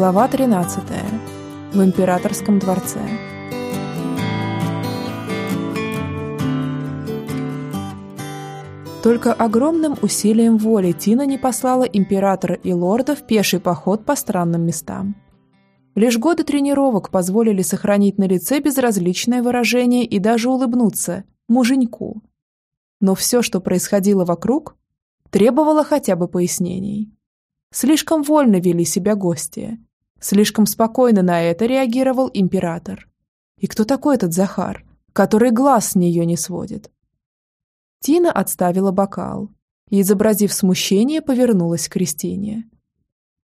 Глава 13. В императорском дворце. Только огромным усилием воли Тина не послала императора и лорда в пеший поход по странным местам. Лишь годы тренировок позволили сохранить на лице безразличное выражение и даже улыбнуться муженьку. Но все, что происходило вокруг, требовало хотя бы пояснений. Слишком вольно вели себя гости. Слишком спокойно на это реагировал император. И кто такой этот Захар, который глаз с нее не сводит? Тина отставила бокал и, изобразив смущение, повернулась к Кристине.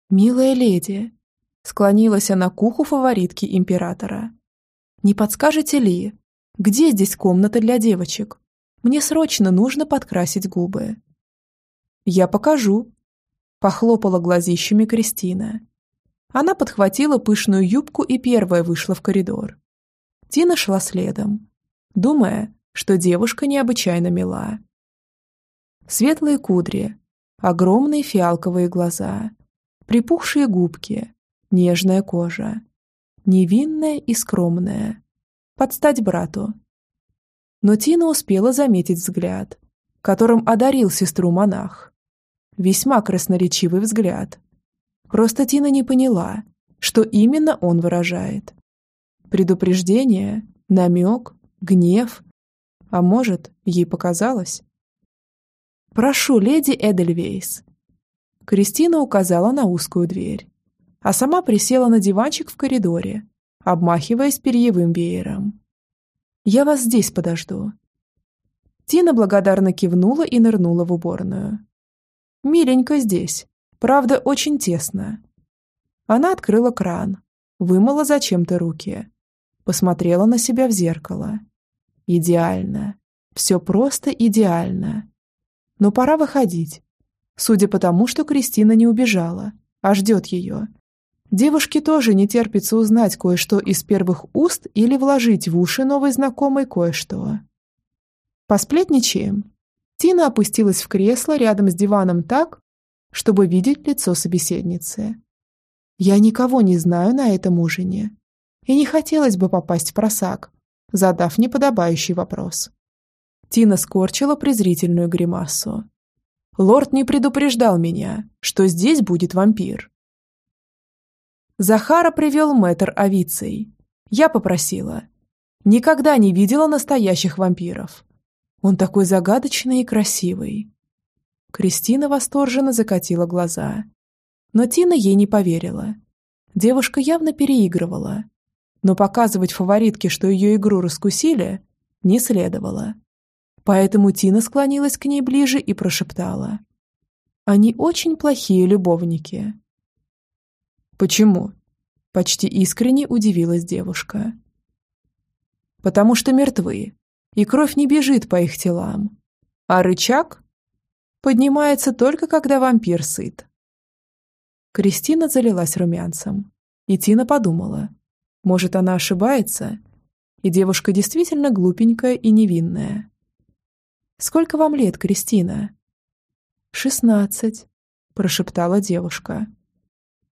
«Милая леди», — склонилась она к уху фаворитки императора. «Не подскажете ли, где здесь комната для девочек? Мне срочно нужно подкрасить губы». «Я покажу», — похлопала глазищами Кристина. Она подхватила пышную юбку и первая вышла в коридор. Тина шла следом, думая, что девушка необычайно мила. Светлые кудри, огромные фиалковые глаза, припухшие губки, нежная кожа, невинная и скромная, под стать брату. Но Тина успела заметить взгляд, которым одарил сестру монах. Весьма красноречивый взгляд. Просто Тина не поняла, что именно он выражает. Предупреждение, намек, гнев а может, ей показалось? «Прошу, леди Эдельвейс». Кристина указала на узкую дверь, а сама присела на диванчик в коридоре, обмахиваясь перьевым веером. «Я вас здесь подожду». Тина благодарно кивнула и нырнула в уборную. «Миленько здесь, правда, очень тесно». Она открыла кран, вымыла зачем-то руки, посмотрела на себя в зеркало Идеально. Все просто идеально. Но пора выходить. Судя по тому, что Кристина не убежала, а ждет ее. Девушке тоже не терпится узнать кое-что из первых уст или вложить в уши новой знакомой кое-что. Посплетничаем. Тина опустилась в кресло рядом с диваном так, чтобы видеть лицо собеседницы. Я никого не знаю на этом ужине. И не хотелось бы попасть в просак, задав неподобающий вопрос. Тина скорчила презрительную гримасу. «Лорд не предупреждал меня, что здесь будет вампир». Захара привел мэтр Авицей. Я попросила. Никогда не видела настоящих вампиров. Он такой загадочный и красивый. Кристина восторженно закатила глаза. Но Тина ей не поверила. Девушка явно переигрывала но показывать фаворитке, что ее игру раскусили, не следовало. Поэтому Тина склонилась к ней ближе и прошептала. «Они очень плохие любовники». «Почему?» – почти искренне удивилась девушка. «Потому что мертвы, и кровь не бежит по их телам. А рычаг поднимается только когда вампир сыт». Кристина залилась румянцем, и Тина подумала – может, она ошибается? И девушка действительно глупенькая и невинная. «Сколько вам лет, Кристина?» «Шестнадцать», – прошептала девушка.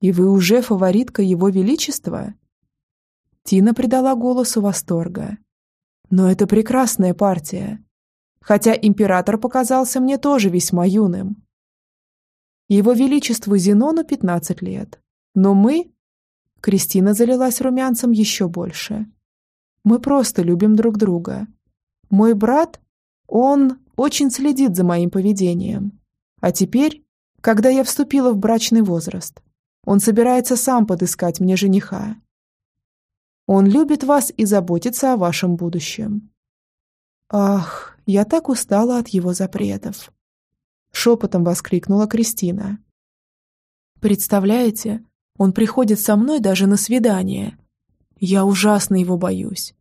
«И вы уже фаворитка Его Величества?» Тина придала голосу восторга. «Но это прекрасная партия. Хотя император показался мне тоже весьма юным. Его Величеству Зенону пятнадцать лет. Но мы Кристина залилась румянцем еще больше. «Мы просто любим друг друга. Мой брат, он очень следит за моим поведением. А теперь, когда я вступила в брачный возраст, он собирается сам подыскать мне жениха. Он любит вас и заботится о вашем будущем». «Ах, я так устала от его запретов!» Шепотом воскликнула Кристина. «Представляете, он приходит со мной даже на свидание. Я ужасно его боюсь.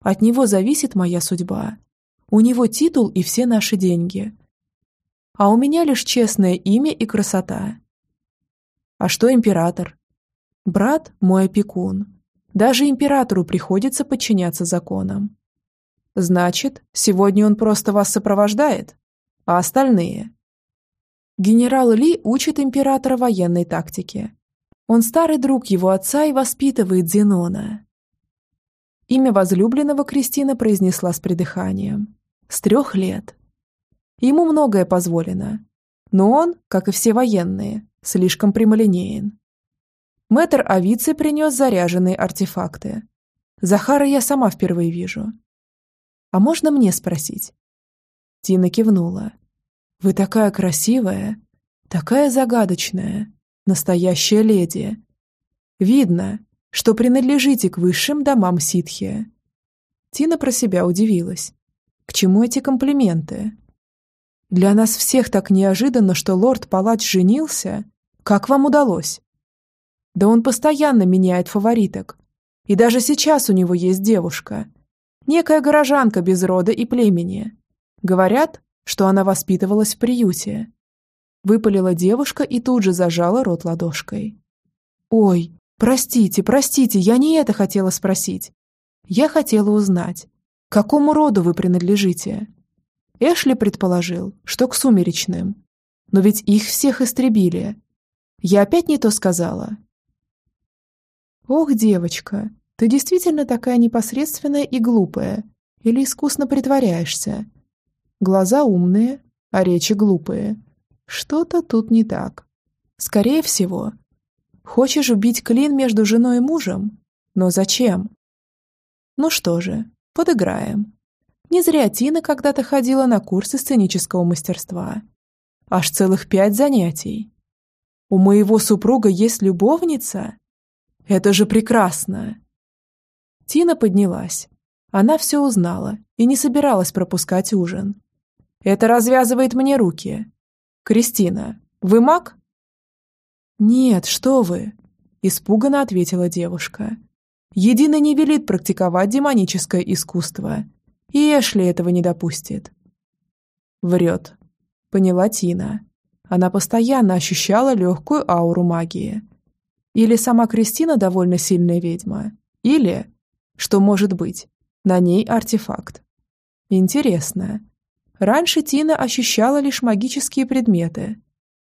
От него зависит моя судьба. У него титул и все наши деньги. А у меня лишь честное имя и красота. А что император? Брат – мой опекун. Даже императору приходится подчиняться законам. Значит, сегодня он просто вас сопровождает? А остальные? Генерал Ли учит императора военной тактике Он старый друг его отца и воспитывает Зенона. Имя возлюбленного Кристина произнесла с придыханием. С трех лет. Ему многое позволено. Но он, как и все военные, слишком прямолинеен. Мэтр Авици принес заряженные артефакты. Захара я сама впервые вижу. А можно мне спросить? Тина кивнула. Вы такая красивая, такая загадочная, настоящая леди. Видно, что принадлежите к высшим домам ситхи. Тина про себя удивилась. К чему эти комплименты? Для нас всех так неожиданно, что лорд-палач женился. Как вам удалось? Да он постоянно меняет фавориток. И даже сейчас у него есть девушка. Некая горожанка без рода и племени. Говорят, что она воспитывалась в приюте. Выпалила девушка и тут же зажала рот ладошкой. «Ой, простите, простите, я не это хотела спросить. Я хотела узнать, к какому роду вы принадлежите?» Эшли предположил, что к сумеречным. Но ведь их всех истребили. Я опять не то сказала. Ох, девочка, ты действительно такая непосредственная и глупая. Или искусно притворяешься? Глаза умные, а речи глупые. Что-то тут не так. Скорее всего. Хочешь убить клин между женой и мужем? Но зачем? Ну что же, подыграем. Не зря Тина когда-то ходила на курсы сценического мастерства. Аж целых пять занятий. У моего супруга есть любовница? Это же прекрасно! Тина поднялась. Она все узнала и не собиралась пропускать ужин. Это развязывает мне руки. Кристина, вы маг? Нет, что вы, испуганно ответила девушка. Единый не велит практиковать демоническое искусство – и Эшли этого не допустит. Врет. Поняла Тина. Она постоянно ощущала легкую ауру магии. Или сама Кристина довольно сильная ведьма, или, что может быть, на ней артефакт. Интересно. Раньше Тина ощущала лишь магические предметы.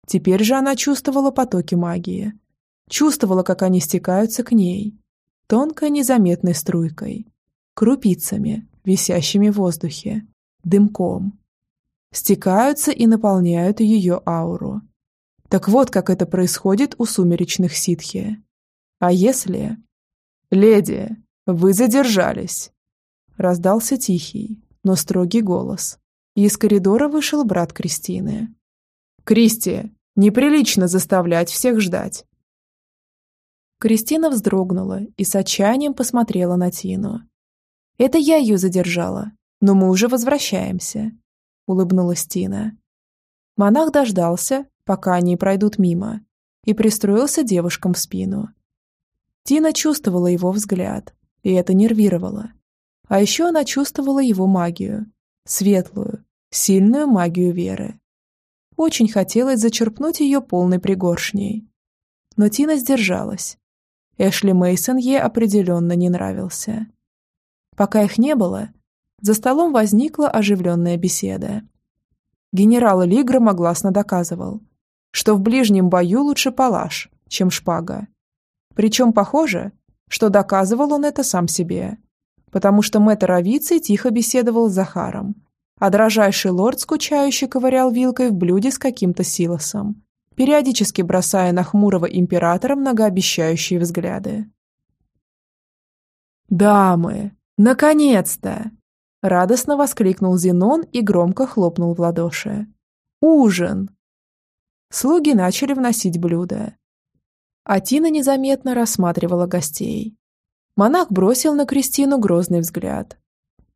Теперь же она чувствовала потоки магии. Чувствовала, как они стекаются к ней. Тонкой незаметной струйкой. Крупицами, висящими в воздухе, дымком. Стекаются и наполняют ее ауру. Так вот, как это происходит у сумеречных ситхи. А если... «Леди, вы задержались!» Раздался тихий, но строгий голос. И из коридора вышел брат Кристины. «Кристи, неприлично заставлять всех ждать!» Кристина вздрогнула и с отчаянием посмотрела на Тину. Это я ее задержала, но мы уже возвращаемся», — улыбнулась Тина. Монах дождался, пока они пройдут мимо, и пристроился девушкам в спину. Тина чувствовала его взгляд, и это нервировало. А еще она чувствовала его магию, светлую, сильную магию веры. Очень хотелось зачерпнуть ее полной пригоршней. Но Тина сдержалась. Эшли Мейсон ей определенно не нравился. Пока их не было, за столом возникла оживленная беседа. Генерал Ли громогласно доказывал, что в ближнем бою лучше палаш, чем шпага. Причем похоже, что доказывал он это сам себе, потому что мэтр Авиций тихо беседовал с Захаром, а дрожайший лорд скучающе ковырял вилкой в блюде с каким-то силосом, периодически бросая на хмурого императора многообещающие взгляды. «Дамы!» «Наконец-то!» – радостно воскликнул Зенон и громко хлопнул в ладоши. «Ужин!» Слуги начали вносить блюда. А Тина незаметно рассматривала гостей. Монах бросил на Кристину грозный взгляд.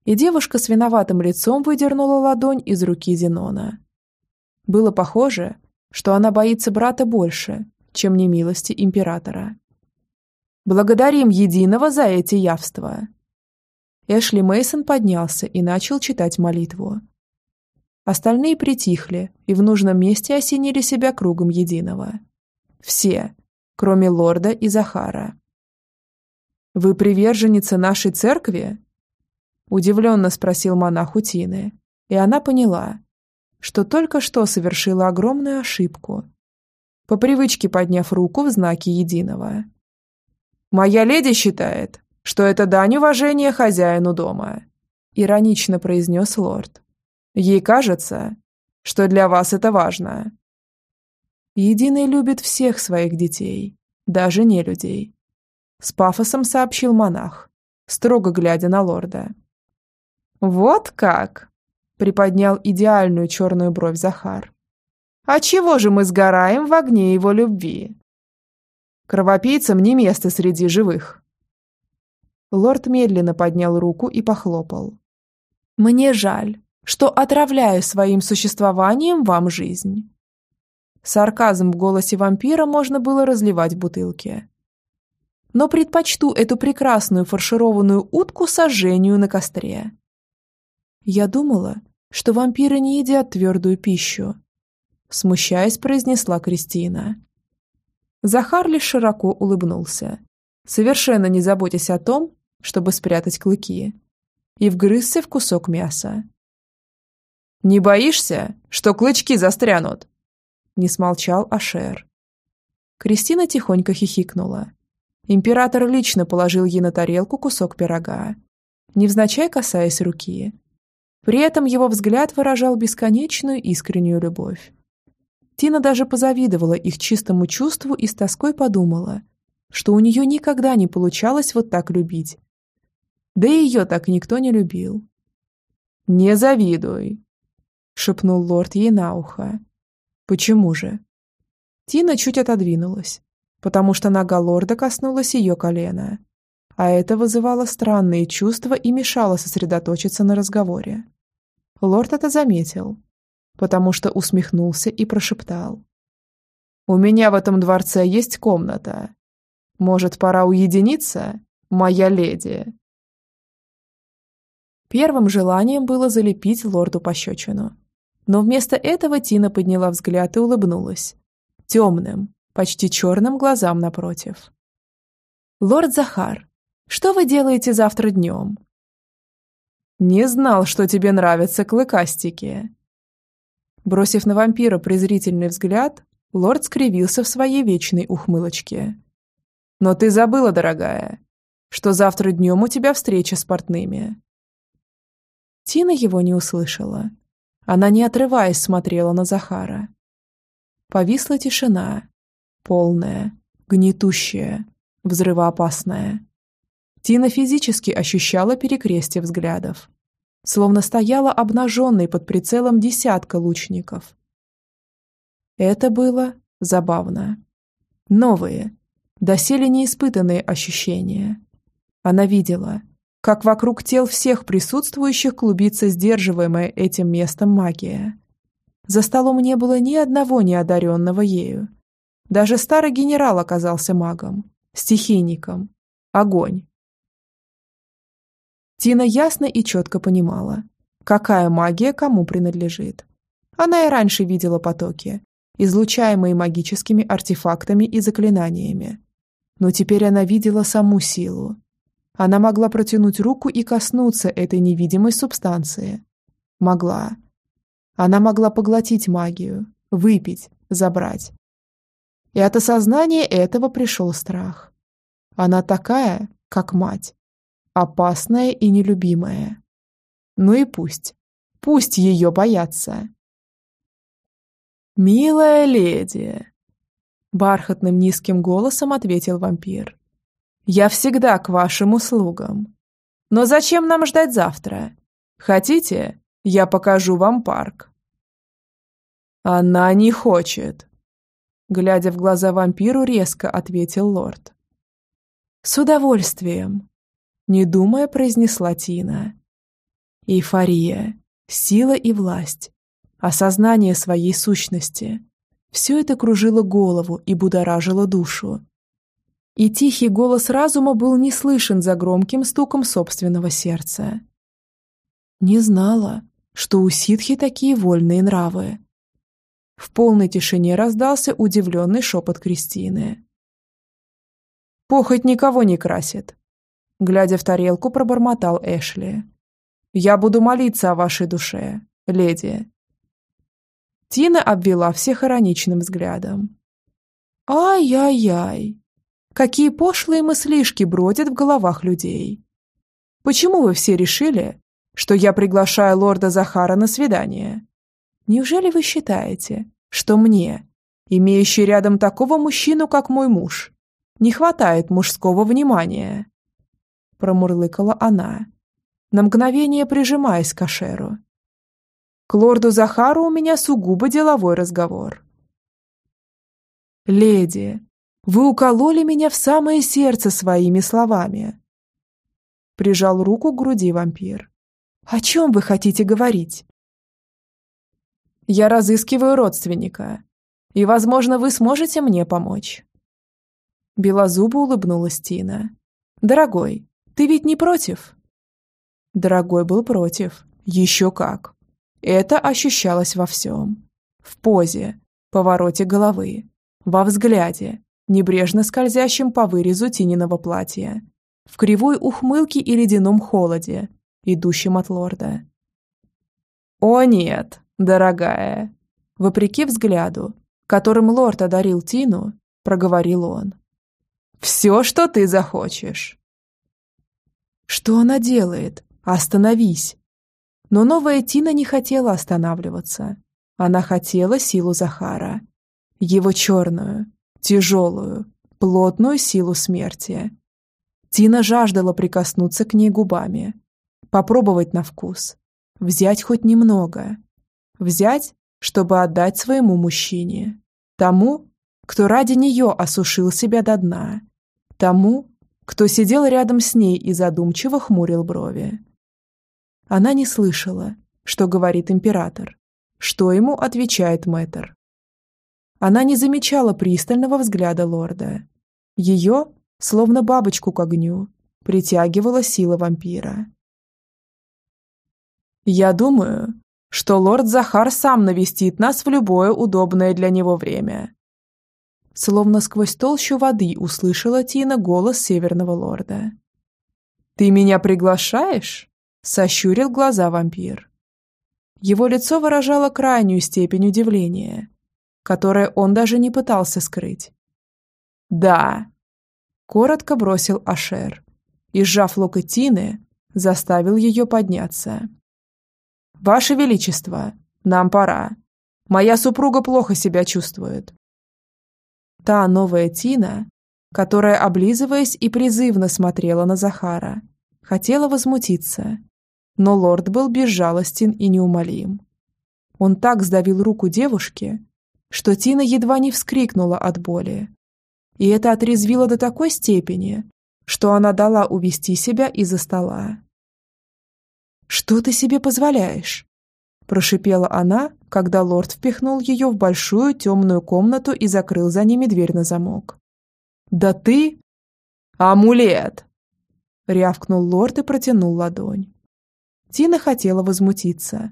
И девушка с виноватым лицом выдернула ладонь из руки Зенона. Было похоже, что она боится брата больше, чем немилости императора. «Благодарим Единого за эти явства!» Эшли Мейсон поднялся и начал читать молитву. Остальные притихли и в нужном месте осенили себя кругом единого. Все, кроме лорда и Захара. «Вы приверженница нашей церкви?» Удивленно спросил монах у Тины, и она поняла, что только что совершила огромную ошибку. по привычке подняв руку в знаке единого. «Моя леди считает, что это дань уважения хозяину дома», иронично произнес лорд. «Ей кажется, что для вас это важно». Единый любит всех своих детей, даже не людей. С пафосом сообщил монах, строго глядя на лорда. «Вот как!» — приподнял идеальную черную бровь Захар. «А чего же мы сгораем в огне его любви?» «Кровопийцам не место среди живых». Лорд медленно поднял руку и похлопал. «Мне жаль, что отравляю своим существованием вам жизнь». Сарказм в голосе вампира можно было разливать в бутылке. «Но предпочту эту прекрасную фаршированную утку сожжению на костре». Я думала, что вампиры не едят твердую пищу. Смущаясь, произнесла Кристина. Захар лишь широко улыбнулся, совершенно не заботясь о том, чтобы спрятать клыки, и вгрызся в кусок мяса. «Не боишься, что клычки застрянут?» Не смолчал Ашер. Кристина тихонько хихикнула. Император лично положил ей на тарелку кусок пирога, невзначай касаясь руки. При этом его взгляд выражал бесконечную искреннюю любовь. Тина даже позавидовала их чистому чувству и с тоской подумала, что у нее никогда не получалось вот так любить. Да и ее так никто не любил. «Не завидуй», — шепнул лорд ей на ухо. «Почему же?» Тина чуть отодвинулась, потому что нога лорда коснулась ее колена, а это вызывало странные чувства и мешало сосредоточиться на разговоре. Лорд это заметил, потому что усмехнулся и прошептал. «У меня в этом дворце есть комната. Может, пора уединиться, моя леди?» Первым желанием было залепить лорду пощечину. Но вместо этого Тина подняла взгляд и улыбнулась. Темным, почти черным глазам напротив. «Лорд Захар, что вы делаете завтра днем?» «Не знал, что тебе нравятся клыкастики». Бросив на вампира презрительный взгляд, лорд скривился в своей вечной ухмылочке. «Но ты забыла, дорогая, что завтра днем у тебя встреча с портными». Тина его не услышала. Она, не отрываясь, смотрела на Захара. Повисла тишина, полная, гнетущая, взрывоопасная. Тина физически ощущала перекрестие взглядов, словно стояла обнаженной под прицелом десятка лучников. Это было забавно. Новые, доселе неиспытанные ощущения. Она видела, как вокруг тел всех присутствующих клубится сдерживаемая этим местом магия. За столом не было ни одного неодаренного ею. Даже старый генерал оказался магом, стихийником. Огонь. Тина ясно и четко понимала, какая магия кому принадлежит. Она и раньше видела потоки, излучаемые магическими артефактами и заклинаниями. Но теперь она видела саму силу. Она могла протянуть руку и коснуться этой невидимой субстанции. Могла. Она могла поглотить магию, выпить, забрать. И от осознания этого пришел страх. Она такая, как мать опасная и нелюбимая. Ну и пусть. Пусть ее боятся. «Милая леди!» Бархатным низким голосом ответил вампир. «Я всегда к вашим услугам. Но зачем нам ждать завтра? Хотите, я покажу вам парк?» «Она не хочет», глядя в глаза вампиру, резко ответил лорд. «С удовольствием», не думая, произнесла Тина. Эйфория, сила и власть, осознание своей сущности. Все это кружило голову и будоражило душу. И тихий голос разума был не слышен за громким стуком собственного сердца. Не знала, что у ситхи такие вольные нравы. В полной тишине раздался удивленный шепот Кристины. «Похоть никого не красит. Глядя в тарелку, пробормотал Эшли. «Я буду молиться о вашей душе, леди». Тина обвела всех ироничным взглядом. Ай-яй-яй. Какие пошлые мыслишки бродят в головах людей. Почему вы все решили, что я приглашаю лорда Захара на свидание? Неужели вы считаете, что мне, имеющий рядом такого мужчину, как мой муж, не хватает мужского внимания?» Промурлыкала она, на мгновение прижимаясь к Ашеру. «К лорду Захару у меня сугубо деловой разговор». «Леди, вы укололи меня в самое сердце своими словами!» Прижал руку к груди вампир. «О чем вы хотите говорить?» «Я разыскиваю родственника, и, возможно, вы сможете мне помочь». Белозубо улыбнулась Тина. «Дорогой, ты ведь не против?» Дорогой был против. Еще как. Это ощущалось во всем. В позе, повороте головы, во взгляде, небрежно скользящем по вырезу Тининого платья, в кривой ухмылке и ледяном холоде, идущем от лорда. «О нет, дорогая!» Вопреки взгляду, которым лорд одарил Тину, проговорил он. Все, что ты захочешь». «Что она делает? Остановись!» Но новая Тина не хотела останавливаться. Она хотела силу Захара. Его черную, тяжелую, плотную силу смерти. Тина жаждала прикоснуться к ней губами. Попробовать на вкус. Взять хоть немного. Взять, чтобы отдать своему мужчине. Тому, кто ради нее осушил себя до дна Тому, кто сидел рядом с ней и задумчиво хмурил брови. Она не слышала, что говорит император, что ему отвечает мэтр. Она не замечала пристального взгляда лорда. Ее, словно бабочку к огню, притягивала сила вампира. «Я думаю, что лорд Захар сам навестит нас в любое удобное для него время», Словно сквозь толщу воды услышала Тина голос северного лорда. «Ты меня приглашаешь?» – сощурил глаза вампир. Его лицо выражало крайнюю степень удивления, которое он даже не пытался скрыть. «Да», – коротко бросил Ашер и, сжав локоть Тины, заставил ее подняться. «Ваше Величество, нам пора. Моя супруга плохо себя чувствует. Та новая Тина, которая, облизываясь и призывно смотрела на Захара, хотела возмутиться. Но лорд был безжалостен и неумолим. Он так сдавил руку девушки, что Тина едва не вскрикнула от боли. И это отрезвило до такой степени, что она дала увести себя из-за стола. «Что ты себе позволяешь?» Прошипела она, когда лорд впихнул ее в большую темную комнату и закрыл за ними дверь на замок. «Да ты...» «Амулет!» Рявкнул лорд и протянул ладонь. Тина хотела возмутиться,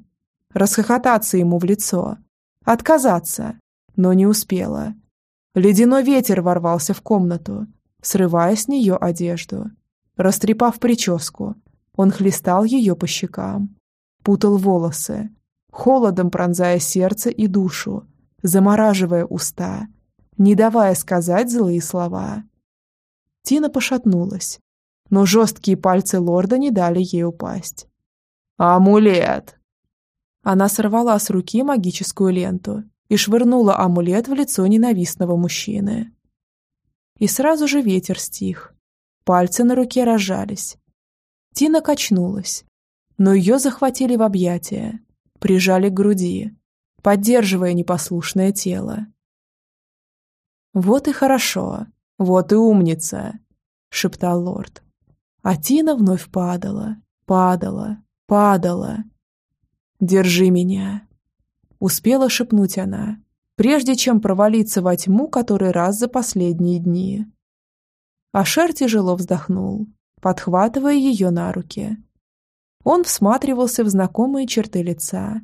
расхохотаться ему в лицо, отказаться, но не успела. Ледяной ветер ворвался в комнату, срывая с нее одежду. Растрепав прическу, он хлестал ее по щекам, путал волосы, холодом пронзая сердце и душу, замораживая уста, не давая сказать злые слова. Тина пошатнулась, но жесткие пальцы лорда не дали ей упасть. «Амулет!» Она сорвала с руки магическую ленту и швырнула амулет в лицо ненавистного мужчины. И сразу же ветер стих. Пальцы на руке разжались. Тина качнулась, но ее захватили в объятия, прижали к груди, поддерживая непослушное тело. «Вот и хорошо, вот и умница», — шептал лорд. А Тина вновь падала, падала, падала. «Держи меня», — успела шепнуть она, прежде чем провалиться во тьму который раз за последние дни. Ашер тяжело вздохнул, подхватывая ее на руки. Он всматривался в знакомые черты лица.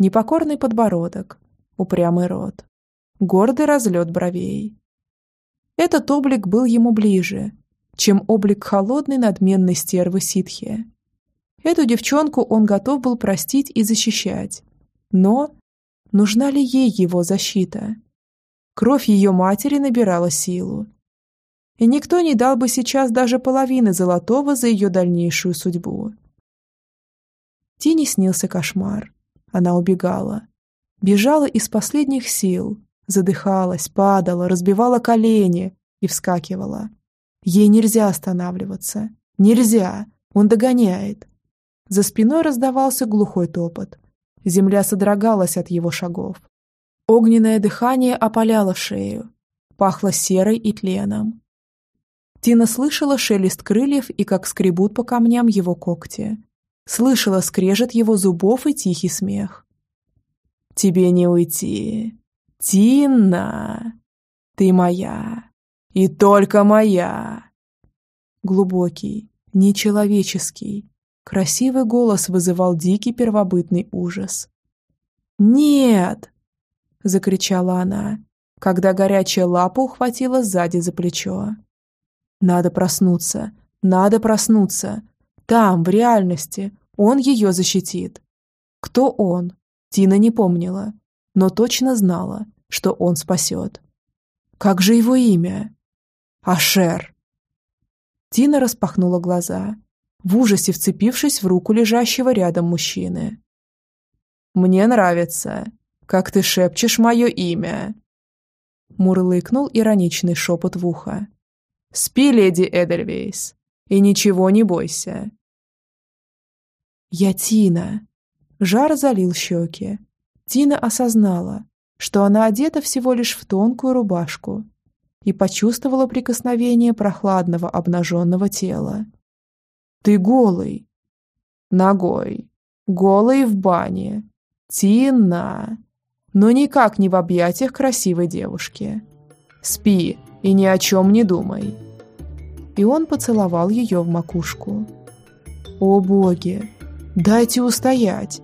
Непокорный подбородок, упрямый рот, гордый разлет бровей. Этот облик был ему ближе, чем облик холодной надменной стервы ситхи. Эту девчонку он готов был простить и защищать. Но нужна ли ей его защита? Кровь ее матери набирала силу. И никто не дал бы сейчас даже половины золотого за ее дальнейшую судьбу. Тине снился кошмар. Она убегала. Бежала из последних сил, задыхалась, падала, разбивала колени и вскакивала. Ей нельзя останавливаться. Нельзя. Он догоняет. За спиной раздавался глухой топот. Земля содрогалась от его шагов. Огненное дыхание опаляло шею. Пахло серой и тленом. Тина слышала шелест крыльев и как скребут по камням его когти. Слышала скрежет его зубов и тихий смех. «Тебе не уйти. Тина! Ты моя. И только моя!» Глубокий, нечеловеческий, красивый голос вызывал дикий первобытный ужас. «Нет!» — закричала она, когда горячая лапа ухватила сзади за плечо. «Надо проснуться! Надо проснуться! Там, в реальности, он ее защитит!» Кто он? Тина не помнила, но точно знала, что он спасет. Как же его имя? Ашер. Тина распахнула глаза, в ужасе вцепившись в руку лежащего рядом мужчины. «Мне нравится, как ты шепчешь мое имя!» Мурлыкнул ироничный шепот в ухо. «Спи, леди Эдельвейс, и ничего не бойся!» «Я Тина!» Жар залил щеки. Тина осознала, что она одета всего лишь в тонкую рубашку и почувствовала прикосновение прохладного обнаженного тела. «Ты голый!» «Ногой! Голый в бане! Тина!» но никак не в объятиях красивой девушки. «Спи и ни о чем не думай». И он поцеловал ее в макушку. «О боги! Дайте устоять!